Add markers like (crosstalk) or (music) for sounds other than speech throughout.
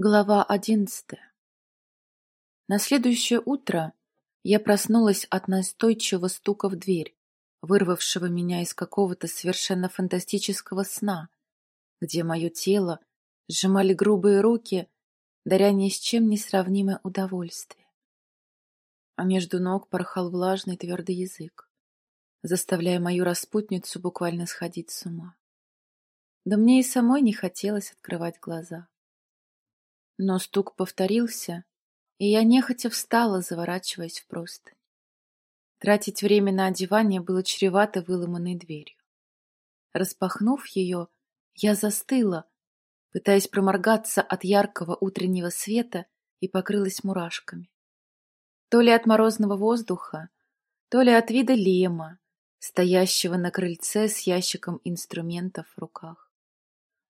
Глава одиннадцатая На следующее утро я проснулась от настойчивого стука в дверь, вырвавшего меня из какого-то совершенно фантастического сна, где мое тело сжимали грубые руки, даря ни с чем не сравнимое удовольствие. А между ног порхал влажный твердый язык, заставляя мою распутницу буквально сходить с ума. Да мне и самой не хотелось открывать глаза. Но стук повторился, и я нехотя встала, заворачиваясь в простынь. Тратить время на одевание было чревато выломанной дверью. Распахнув ее, я застыла, пытаясь проморгаться от яркого утреннего света и покрылась мурашками. То ли от морозного воздуха, то ли от вида лема, стоящего на крыльце с ящиком инструментов в руках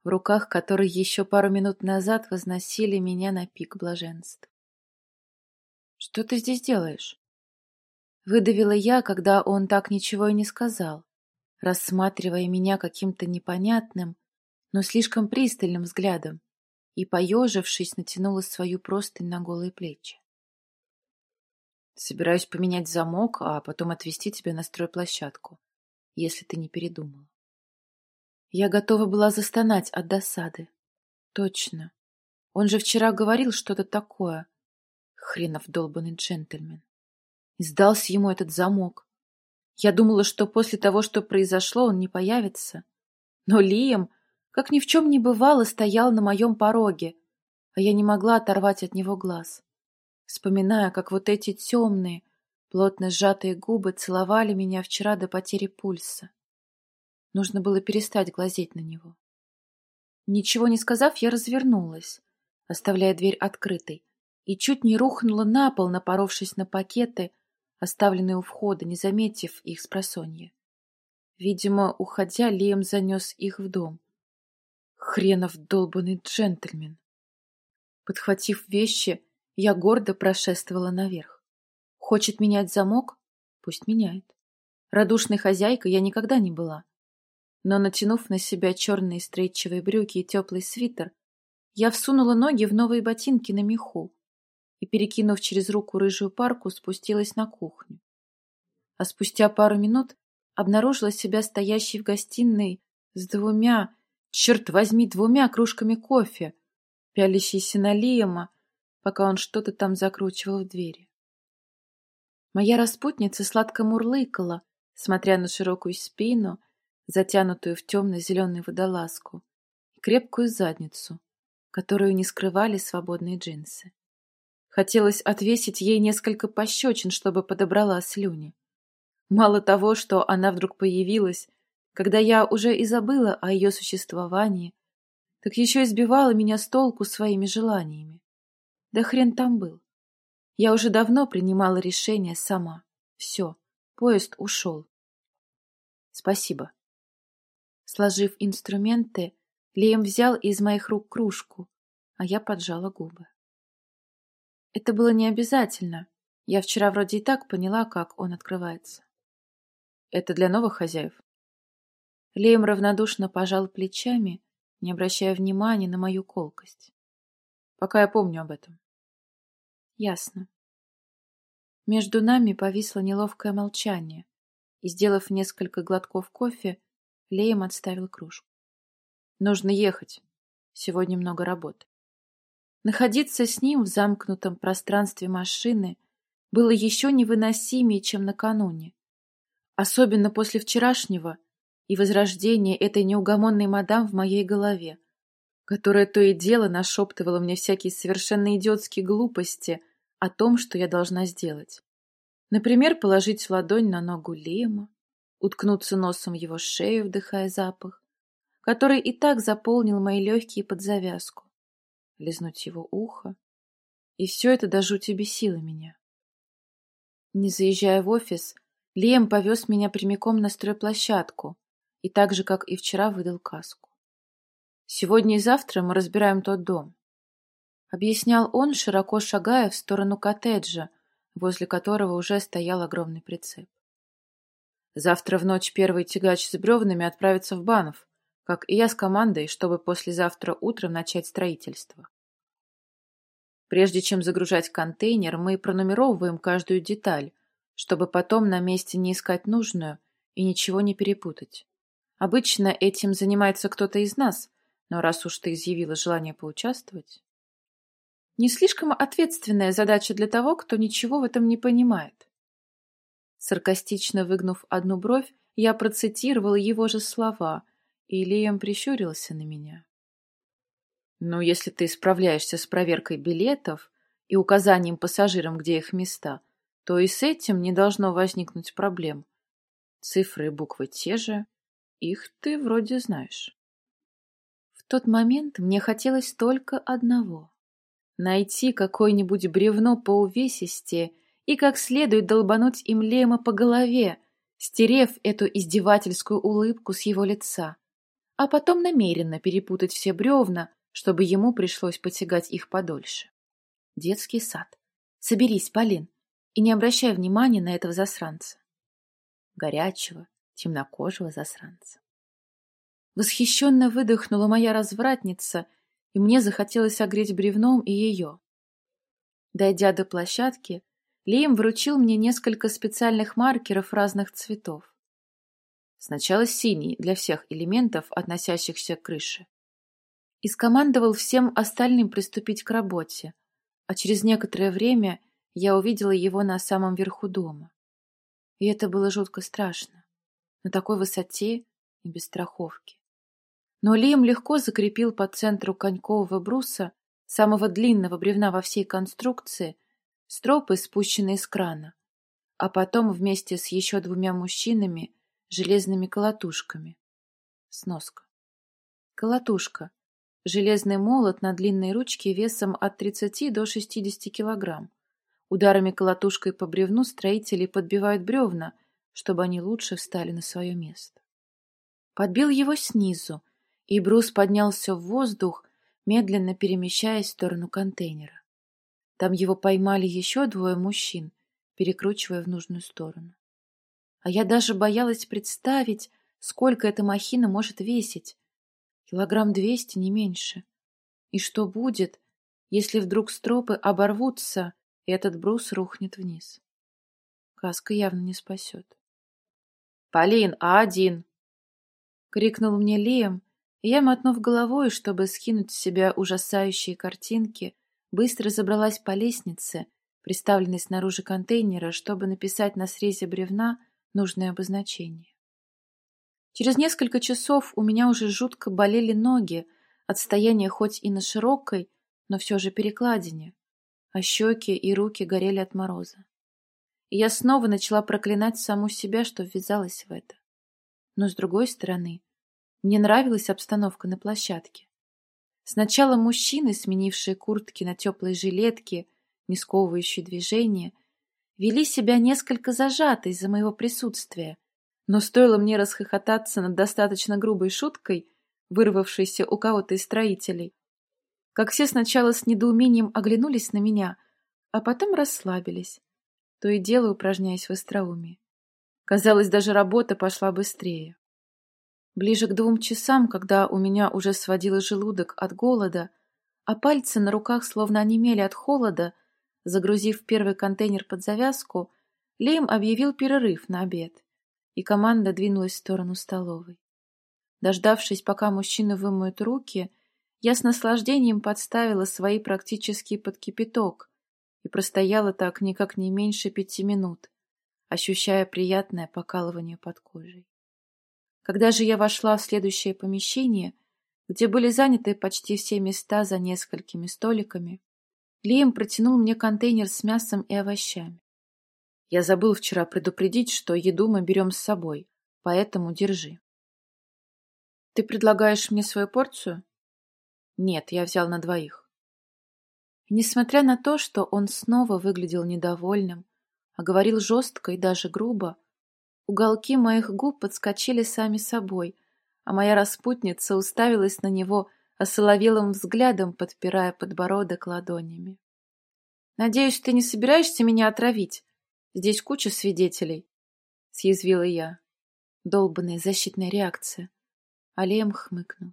в руках которые еще пару минут назад возносили меня на пик блаженства. «Что ты здесь делаешь?» Выдавила я, когда он так ничего и не сказал, рассматривая меня каким-то непонятным, но слишком пристальным взглядом, и, поежившись, натянула свою простынь на голые плечи. Собираюсь поменять замок, а потом отвезти тебя на стройплощадку, если ты не передумал. Я готова была застонать от досады. Точно. Он же вчера говорил что-то такое. Хренов долбанный джентльмен. И сдался ему этот замок. Я думала, что после того, что произошло, он не появится. Но Лием, как ни в чем не бывало, стоял на моем пороге, а я не могла оторвать от него глаз, вспоминая, как вот эти темные, плотно сжатые губы целовали меня вчера до потери пульса. Нужно было перестать глазеть на него. Ничего не сказав, я развернулась, оставляя дверь открытой, и чуть не рухнула на пол, напоровшись на пакеты, оставленные у входа, не заметив их с просонья. Видимо, уходя, Лием занес их в дом. Хренов долбанный джентльмен. Подхватив вещи, я гордо прошествовала наверх. Хочет менять замок? Пусть меняет. Радушной хозяйкой я никогда не была но, натянув на себя черные стрейчевые брюки и теплый свитер, я всунула ноги в новые ботинки на меху и, перекинув через руку рыжую парку, спустилась на кухню. А спустя пару минут обнаружила себя стоящей в гостиной с двумя, черт возьми, двумя кружками кофе, пялящейся на Лиема, пока он что-то там закручивал в двери. Моя распутница сладко мурлыкала, смотря на широкую спину затянутую в темно-зеленую водолазку, и крепкую задницу, которую не скрывали свободные джинсы. Хотелось отвесить ей несколько пощечин, чтобы подобрала слюни. Мало того, что она вдруг появилась, когда я уже и забыла о ее существовании, так еще избивала меня с толку своими желаниями. Да хрен там был. Я уже давно принимала решение сама. Все, поезд ушел. Спасибо. Сложив инструменты, Лием взял из моих рук кружку, а я поджала губы. Это было не обязательно. Я вчера вроде и так поняла, как он открывается. Это для новых хозяев? Лием равнодушно пожал плечами, не обращая внимания на мою колкость. Пока я помню об этом. Ясно. Между нами повисло неловкое молчание, и, сделав несколько глотков кофе, Леем отставил кружку. Нужно ехать. Сегодня много работы. Находиться с ним в замкнутом пространстве машины было еще невыносимее, чем накануне. Особенно после вчерашнего и возрождения этой неугомонной мадам в моей голове, которая то и дело нашептывала мне всякие совершенно идиотские глупости о том, что я должна сделать. Например, положить ладонь на ногу Лема, уткнуться носом в его шею, вдыхая запах, который и так заполнил мои легкие под завязку, лизнуть его ухо. И все это до жути бесило меня. Не заезжая в офис, Лем повез меня прямиком на стройплощадку и так же, как и вчера, выдал каску. «Сегодня и завтра мы разбираем тот дом», — объяснял он, широко шагая в сторону коттеджа, возле которого уже стоял огромный прицеп. Завтра в ночь первый тягач с бревнами отправится в Банов, как и я с командой, чтобы послезавтра утром начать строительство. Прежде чем загружать контейнер, мы пронумеровываем каждую деталь, чтобы потом на месте не искать нужную и ничего не перепутать. Обычно этим занимается кто-то из нас, но раз уж ты изъявила желание поучаствовать... Не слишком ответственная задача для того, кто ничего в этом не понимает. Саркастично выгнув одну бровь, я процитировал его же слова, и Лиам прищурился на меня. «Ну, если ты справляешься с проверкой билетов и указанием пассажирам, где их места, то и с этим не должно возникнуть проблем. Цифры и буквы те же, их ты вроде знаешь». В тот момент мне хотелось только одного — найти какое-нибудь бревно по увесисте и как следует долбануть им Лема по голове, стерев эту издевательскую улыбку с его лица, а потом намеренно перепутать все бревна, чтобы ему пришлось потягать их подольше. Детский сад. Соберись, Полин, и не обращай внимания на этого засранца. Горячего, темнокожего засранца. Восхищенно выдохнула моя развратница, и мне захотелось огреть бревном и ее. Дойдя до площадки, Лием вручил мне несколько специальных маркеров разных цветов. Сначала синий для всех элементов, относящихся к крыше. И скомандовал всем остальным приступить к работе, а через некоторое время я увидела его на самом верху дома. И это было жутко страшно. На такой высоте и без страховки. Но Лием легко закрепил по центру конькового бруса, самого длинного бревна во всей конструкции, стропы, спущенные с крана, а потом вместе с еще двумя мужчинами железными колотушками. Сноска. Колотушка. Железный молот на длинной ручке весом от 30 до 60 килограмм. Ударами колотушкой по бревну строители подбивают бревна, чтобы они лучше встали на свое место. Подбил его снизу, и брус поднялся в воздух, медленно перемещаясь в сторону контейнера. Там его поймали еще двое мужчин, перекручивая в нужную сторону. А я даже боялась представить, сколько эта махина может весить. Килограмм двести, не меньше. И что будет, если вдруг стропы оборвутся, и этот брус рухнет вниз? Каска явно не спасет. «Полин, а один!» — крикнул мне Лиам, и я, мотнув головой, чтобы скинуть с себя ужасающие картинки, быстро забралась по лестнице, приставленной снаружи контейнера, чтобы написать на срезе бревна нужное обозначение. Через несколько часов у меня уже жутко болели ноги от стояния хоть и на широкой, но все же перекладине, а щеки и руки горели от мороза. И я снова начала проклинать саму себя, что ввязалась в это. Но, с другой стороны, мне нравилась обстановка на площадке. Сначала мужчины, сменившие куртки на теплые жилетки, не сковывающие движения, вели себя несколько зажато из-за моего присутствия, но стоило мне расхохотаться над достаточно грубой шуткой, вырвавшейся у кого-то из строителей, как все сначала с недоумением оглянулись на меня, а потом расслабились, то и дело упражняясь в остроумии. Казалось, даже работа пошла быстрее. Ближе к двум часам, когда у меня уже сводило желудок от голода, а пальцы на руках словно онемели от холода, загрузив первый контейнер под завязку, Лейм объявил перерыв на обед, и команда двинулась в сторону столовой. Дождавшись, пока мужчины вымоют руки, я с наслаждением подставила свои практически под кипяток и простояла так никак не меньше пяти минут, ощущая приятное покалывание под кожей. Когда же я вошла в следующее помещение, где были заняты почти все места за несколькими столиками, Лием протянул мне контейнер с мясом и овощами. Я забыл вчера предупредить, что еду мы берем с собой, поэтому держи. Ты предлагаешь мне свою порцию? Нет, я взял на двоих. Несмотря на то, что он снова выглядел недовольным, а говорил жестко и даже грубо, Уголки моих губ подскочили сами собой, а моя распутница уставилась на него осоловелым взглядом, подпирая подбородок ладонями. «Надеюсь, ты не собираешься меня отравить? Здесь куча свидетелей», — съязвила я. Долбанная защитная реакция. Алием хмыкнул.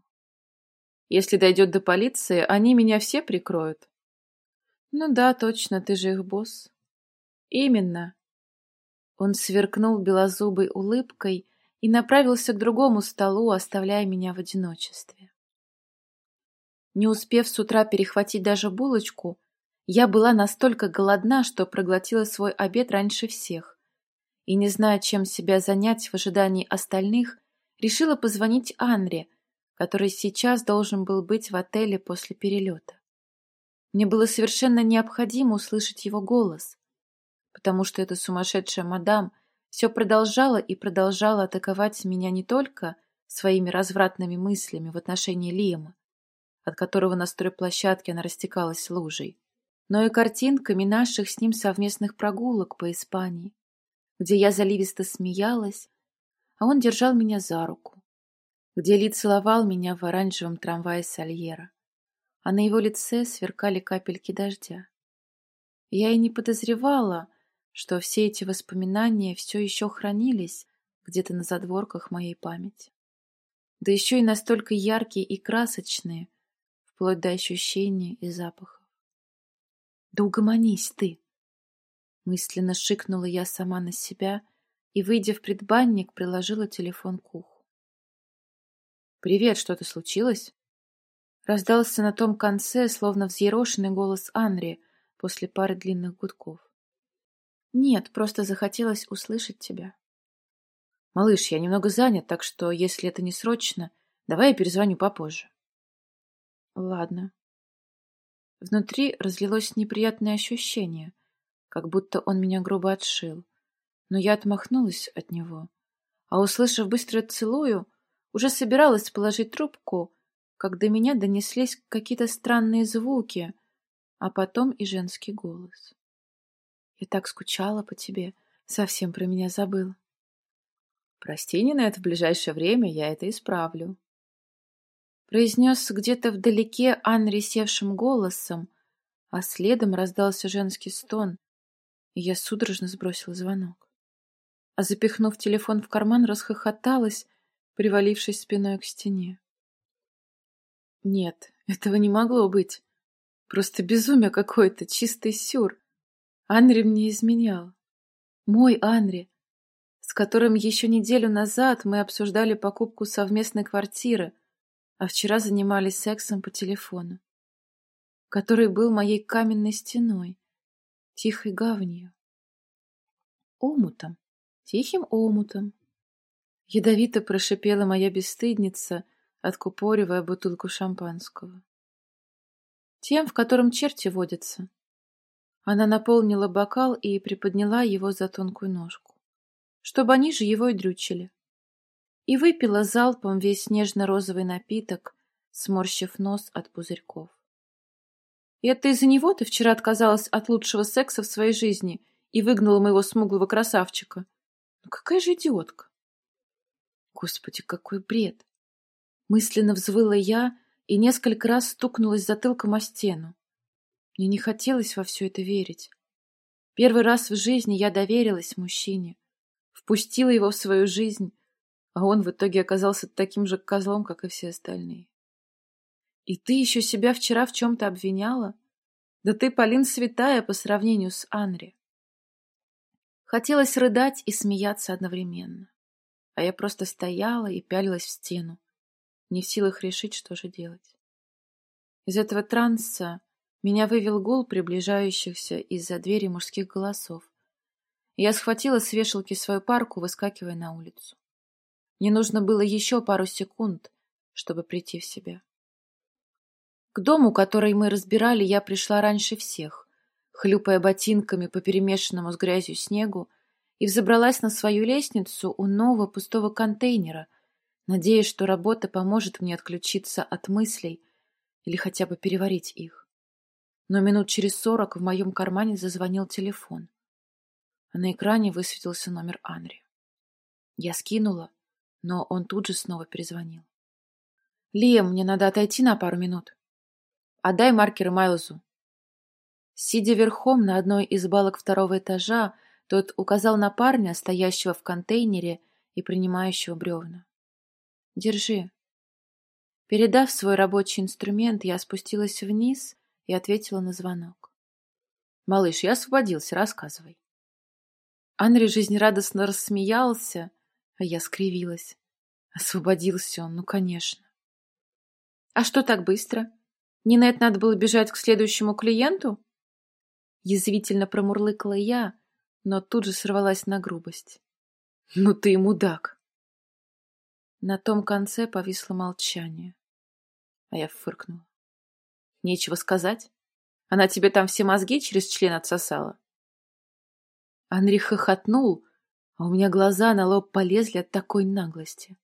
«Если дойдет до полиции, они меня все прикроют». Ну да, точно, ты же их босс. Именно. Он сверкнул белозубой улыбкой и направился к другому столу, оставляя меня в одиночестве. Не успев с утра перехватить даже булочку, я была настолько голодна, что проглотила свой обед раньше всех. И, не зная, чем себя занять в ожидании остальных, решила позвонить Анре, который сейчас должен был быть в отеле после перелета. Мне было совершенно необходимо услышать его голос, потому что эта сумасшедшая мадам все продолжала и продолжала атаковать меня не только своими развратными мыслями в отношении Лиема, от которого на стройплощадке она растекалась лужей, но и картинками наших с ним совместных прогулок по Испании, где я заливисто смеялась, а он держал меня за руку, где Ли целовал меня в оранжевом трамвае Сальера, а на его лице сверкали капельки дождя. Я и не подозревала, что все эти воспоминания все еще хранились где-то на задворках моей памяти. Да еще и настолько яркие и красочные, вплоть до ощущения и запахов. «Да угомонись ты!» Мысленно шикнула я сама на себя и, выйдя в предбанник, приложила телефон к уху. «Привет, что-то случилось?» Раздался на том конце, словно взъерошенный голос Анри после пары длинных гудков. «Нет, просто захотелось услышать тебя». «Малыш, я немного занят, так что, если это не срочно, давай я перезвоню попозже». «Ладно». Внутри разлилось неприятное ощущение, как будто он меня грубо отшил, но я отмахнулась от него, а, услышав быстро целую, уже собиралась положить трубку, как до меня донеслись какие-то странные звуки, а потом и женский голос. Я так скучала по тебе, совсем про меня забыла. Прости, Нинет, в ближайшее время я это исправлю. Произнес где-то вдалеке Анри севшим голосом, а следом раздался женский стон, и я судорожно сбросила звонок. А запихнув телефон в карман, расхохоталась, привалившись спиной к стене. Нет, этого не могло быть. Просто безумие какое-то, чистый сюр. Анри мне изменял. Мой Анри, с которым еще неделю назад мы обсуждали покупку совместной квартиры, а вчера занимались сексом по телефону, который был моей каменной стеной, тихой гаванью, омутом, тихим омутом. Ядовито прошипела моя бесстыдница, откупоривая бутылку шампанского. Тем, в котором черти водятся, она наполнила бокал и приподняла его за тонкую ножку, чтобы они же его и дрючили. И выпила залпом весь нежно-розовый напиток, сморщив нос от пузырьков. И это из-за него ты вчера отказалась от лучшего секса в своей жизни и выгнала моего смуглого красавчика. Ну какая же идиотка! Господи, какой бред! Мысленно взвыла я и несколько раз стукнулась затылком о стену. Мне не хотелось во все это верить. Первый раз в жизни я доверилась мужчине, впустила его в свою жизнь, а он в итоге оказался таким же козлом, как и все остальные. И ты еще себя вчера в чем-то обвиняла? Да ты, Полин, святая по сравнению с Анри. Хотелось рыдать и смеяться одновременно. А я просто стояла и пялилась в стену, не в силах решить, что же делать. Из этого транса меня вывел гул приближающихся из-за двери мужских голосов. Я схватила с вешалки свою парку, выскакивая на улицу. Мне нужно было еще пару секунд, чтобы прийти в себя. К дому, который мы разбирали, я пришла раньше всех, хлюпая ботинками по перемешанному с грязью снегу, и взобралась на свою лестницу у нового пустого контейнера, надеясь, что работа поможет мне отключиться от мыслей или хотя бы переварить их но минут через сорок в моем кармане зазвонил телефон, на экране высветился номер Анри. Я скинула, но он тут же снова перезвонил. «Лиам, мне надо отойти на пару минут. Отдай маркеры Майлзу». Сидя верхом на одной из балок второго этажа, тот указал на парня, стоящего в контейнере и принимающего бревна. «Держи». Передав свой рабочий инструмент, я спустилась вниз и ответила на звонок. Малыш, я освободился, рассказывай. Анри жизнерадостно рассмеялся, а я скривилась. Освободился он, ну, конечно. А что так быстро? Это надо было бежать к следующему клиенту? Язвительно промурлыкала я, но тут же сорвалась на грубость. Ну ты мудак. На том конце повисло молчание, а я фыркнула. Нечего сказать. Она тебе там все мозги через член отсосала? Анри хохотнул, а у меня глаза на лоб полезли от такой наглости.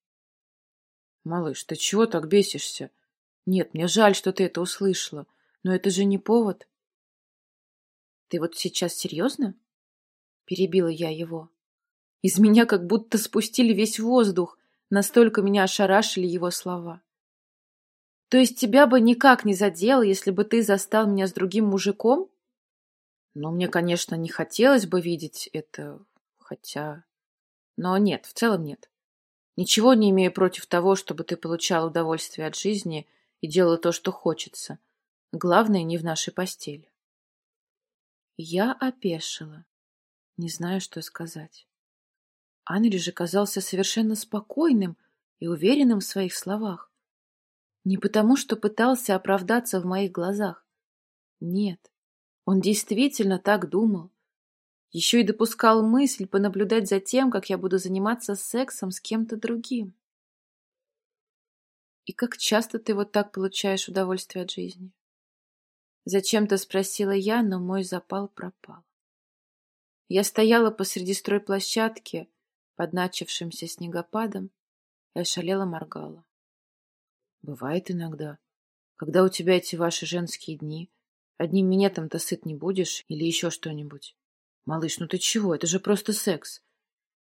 Малыш, ты чего так бесишься? Нет, мне жаль, что ты это услышала, но это же не повод. Ты вот сейчас серьезно? Перебила я его. Из меня как будто спустили весь воздух, настолько меня ошарашили его слова. То есть тебя бы никак не задело, если бы ты застал меня с другим мужиком? Ну, мне, конечно, не хотелось бы видеть это, хотя... Но нет, в целом нет. Ничего не имею против того, чтобы ты получал удовольствие от жизни и делала то, что хочется. Главное, не в нашей постели. Я опешила, не знаю, что сказать. Анри же казался совершенно спокойным и уверенным в своих словах. Не потому, что пытался оправдаться в моих глазах. Нет, он действительно так думал. Еще и допускал мысль понаблюдать за тем, как я буду заниматься сексом с кем-то другим. «И как часто ты вот так получаешь удовольствие от жизни?» Зачем-то спросила я, но мой запал пропал. Я стояла посреди стройплощадки под начавшимся снегопадом и ошалела моргала. Бывает иногда. Когда у тебя эти ваши женские дни, одним минетом-то сыт не будешь или еще что-нибудь. Малыш, ну ты чего? Это же просто секс.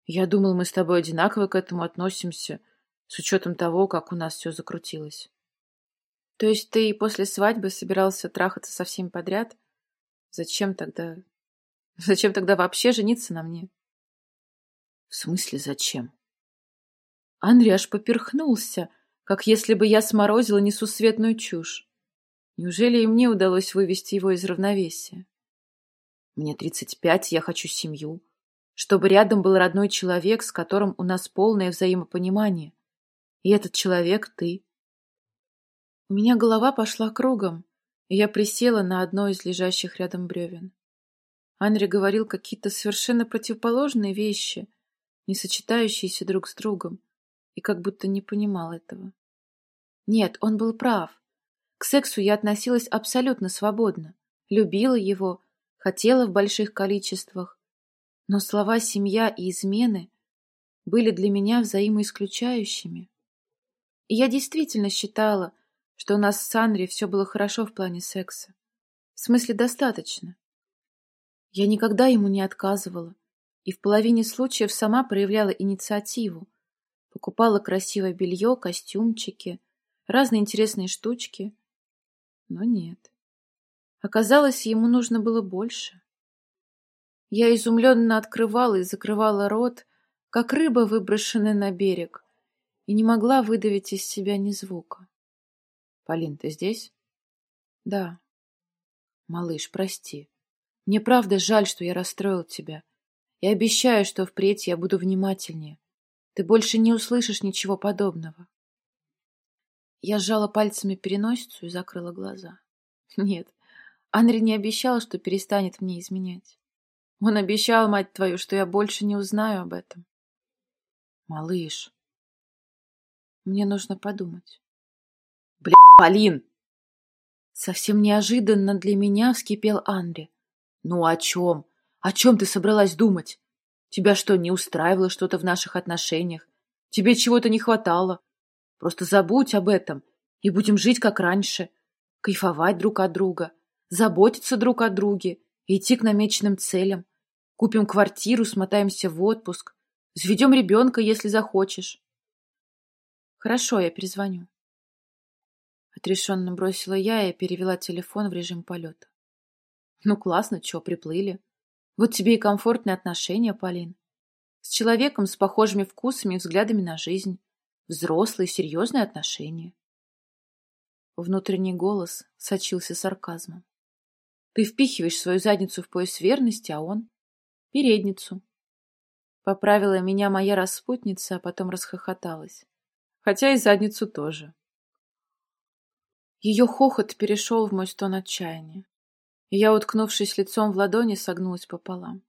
Я думал, мы с тобой одинаково к этому относимся, с учетом того, как у нас все закрутилось. То есть ты после свадьбы собирался трахаться со всеми подряд? Зачем тогда... (laughs) Зачем тогда вообще жениться на мне? В смысле зачем? Андрей аж поперхнулся, как если бы я сморозила несусветную чушь. Неужели и мне удалось вывести его из равновесия? Мне тридцать пять, я хочу семью. Чтобы рядом был родной человек, с которым у нас полное взаимопонимание. И этот человек — ты. У меня голова пошла кругом, и я присела на одно из лежащих рядом бревен. Анри говорил какие-то совершенно противоположные вещи, не сочетающиеся друг с другом, и как будто не понимал этого. Нет, он был прав. К сексу я относилась абсолютно свободно. Любила его, хотела в больших количествах. Но слова «семья» и «измены» были для меня взаимоисключающими. И я действительно считала, что у нас с Анри все было хорошо в плане секса. В смысле, достаточно. Я никогда ему не отказывала и в половине случаев сама проявляла инициативу. Покупала красивое белье, костюмчики, разные интересные штучки. Но нет. Оказалось, ему нужно было больше. Я изумленно открывала и закрывала рот, как рыба, выброшенная на берег, и не могла выдавить из себя ни звука. — Полин, ты здесь? — Да. — Малыш, прости. Мне правда жаль, что я расстроил тебя. Я обещаю, что впредь я буду внимательнее. Ты больше не услышишь ничего подобного. Я сжала пальцами переносицу и закрыла глаза. (laughs) Нет, Анри не обещал, что перестанет мне изменять. Он обещал, мать твою, что я больше не узнаю об этом. Малыш, мне нужно подумать. Бля, Полин! Совсем неожиданно для меня вскипел Анри. Ну о чем? О чем ты собралась думать? Тебя что, не устраивало что-то в наших отношениях? Тебе чего-то не хватало? Просто забудь об этом и будем жить как раньше, кайфовать друг от друга, заботиться друг о друге, идти к намеченным целям. Купим квартиру, смотаемся в отпуск, заведем ребенка, если захочешь. Хорошо, я перезвоню. Отрешенно бросила я и перевела телефон в режим полета. Ну классно, чё, приплыли. Вот тебе и комфортные отношения, Полин. С человеком с похожими вкусами и взглядами на жизнь взрослые, серьезные отношения. Внутренний голос сочился сарказмом. Ты впихиваешь свою задницу в пояс верности, а он — передницу. Поправила меня моя распутница, а потом расхохоталась. Хотя и задницу тоже. Ее хохот перешел в мой стон отчаяния. Я, уткнувшись лицом в ладони, согнулась пополам.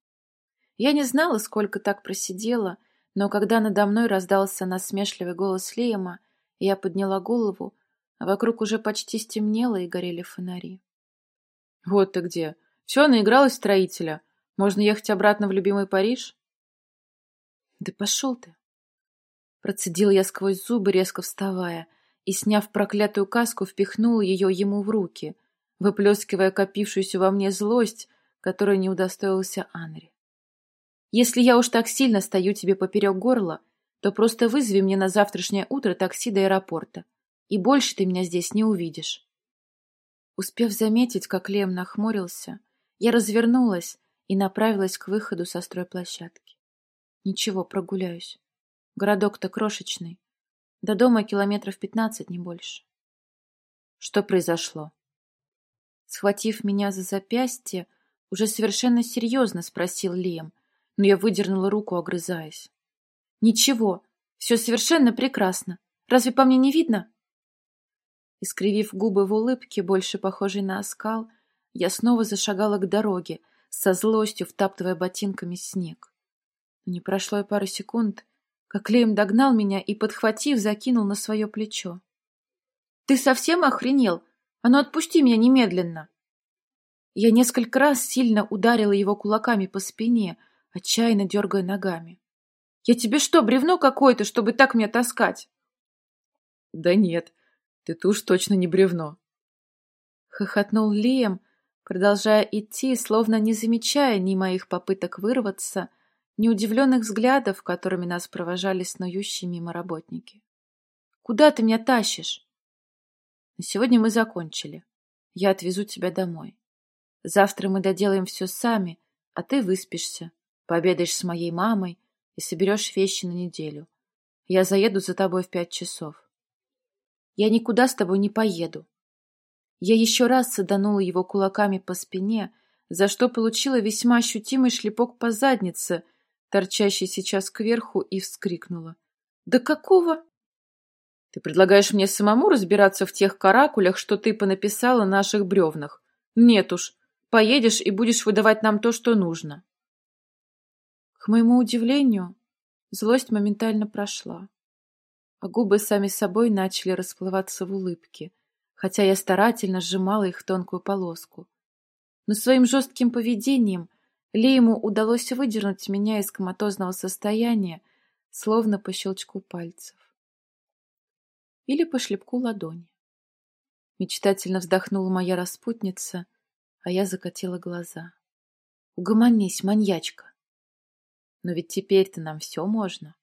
Я не знала, сколько так просидела, но когда надо мной раздался насмешливый голос Лиема, я подняла голову, а вокруг уже почти стемнело и горели фонари. «Вот ты где! Все, наигралась строителя. Можно ехать обратно в любимый Париж?» «Да пошел ты!» Процедил я сквозь зубы, резко вставая, и, сняв проклятую каску, впихнул ее ему в руки, выплескивая копившуюся во мне злость, которой не удостоился Анри. «Если я уж так сильно стою тебе поперек горла, то просто вызови мне на завтрашнее утро такси до аэропорта, и больше ты меня здесь не увидишь». Успев заметить, как Лем нахмурился, я развернулась и направилась к выходу со стройплощадки. Ничего, прогуляюсь. Городок-то крошечный. До дома километров пятнадцать, не больше. Что произошло? Схватив меня за запястье, уже совершенно серьезно спросил Лем, но я выдернула руку, огрызаясь. Ничего, все совершенно прекрасно. Разве по мне не видно? Искривив губы в улыбке, больше похожей на оскал, я снова зашагала к дороге, со злостью втаптывая ботинками снег. Не прошло и пары секунд, как Лейм догнал меня и, подхватив, закинул на свое плечо. — Ты совсем охренел? А ну отпусти меня немедленно! Я несколько раз сильно ударила его кулаками по спине, отчаянно дергая ногами. — Я тебе что, бревно какое-то, чтобы так меня таскать? — Да нет, ты-то уж точно не бревно. Хохотнул Лием, продолжая идти, словно не замечая ни моих попыток вырваться, — неудивленных взглядов, которыми нас провожали снующие мимо работники. «Куда ты меня тащишь?» «На сегодня мы закончили. Я отвезу тебя домой. Завтра мы доделаем все сами, а ты выспишься, пообедаешь с моей мамой и соберешь вещи на неделю. Я заеду за тобой в пять часов. Я никуда с тобой не поеду. Я еще раз саданула его кулаками по спине, за что получила весьма ощутимый шлепок по заднице — торчащей сейчас кверху, и вскрикнула. «Да какого?» «Ты предлагаешь мне самому разбираться в тех каракулях, что ты понаписала наших бревнах? Нет уж, поедешь и будешь выдавать нам то, что нужно». К моему удивлению, злость моментально прошла, а губы сами собой начали расплываться в улыбке, хотя я старательно сжимала их в тонкую полоску. Но своим жестким поведением — Лейму удалось выдернуть меня из коматозного состояния, словно по щелчку пальцев. Или по шлепку ладони. Мечтательно вздохнула моя распутница, а я закатила глаза. Угомонись, маньячка. Но ведь теперь-то нам все можно.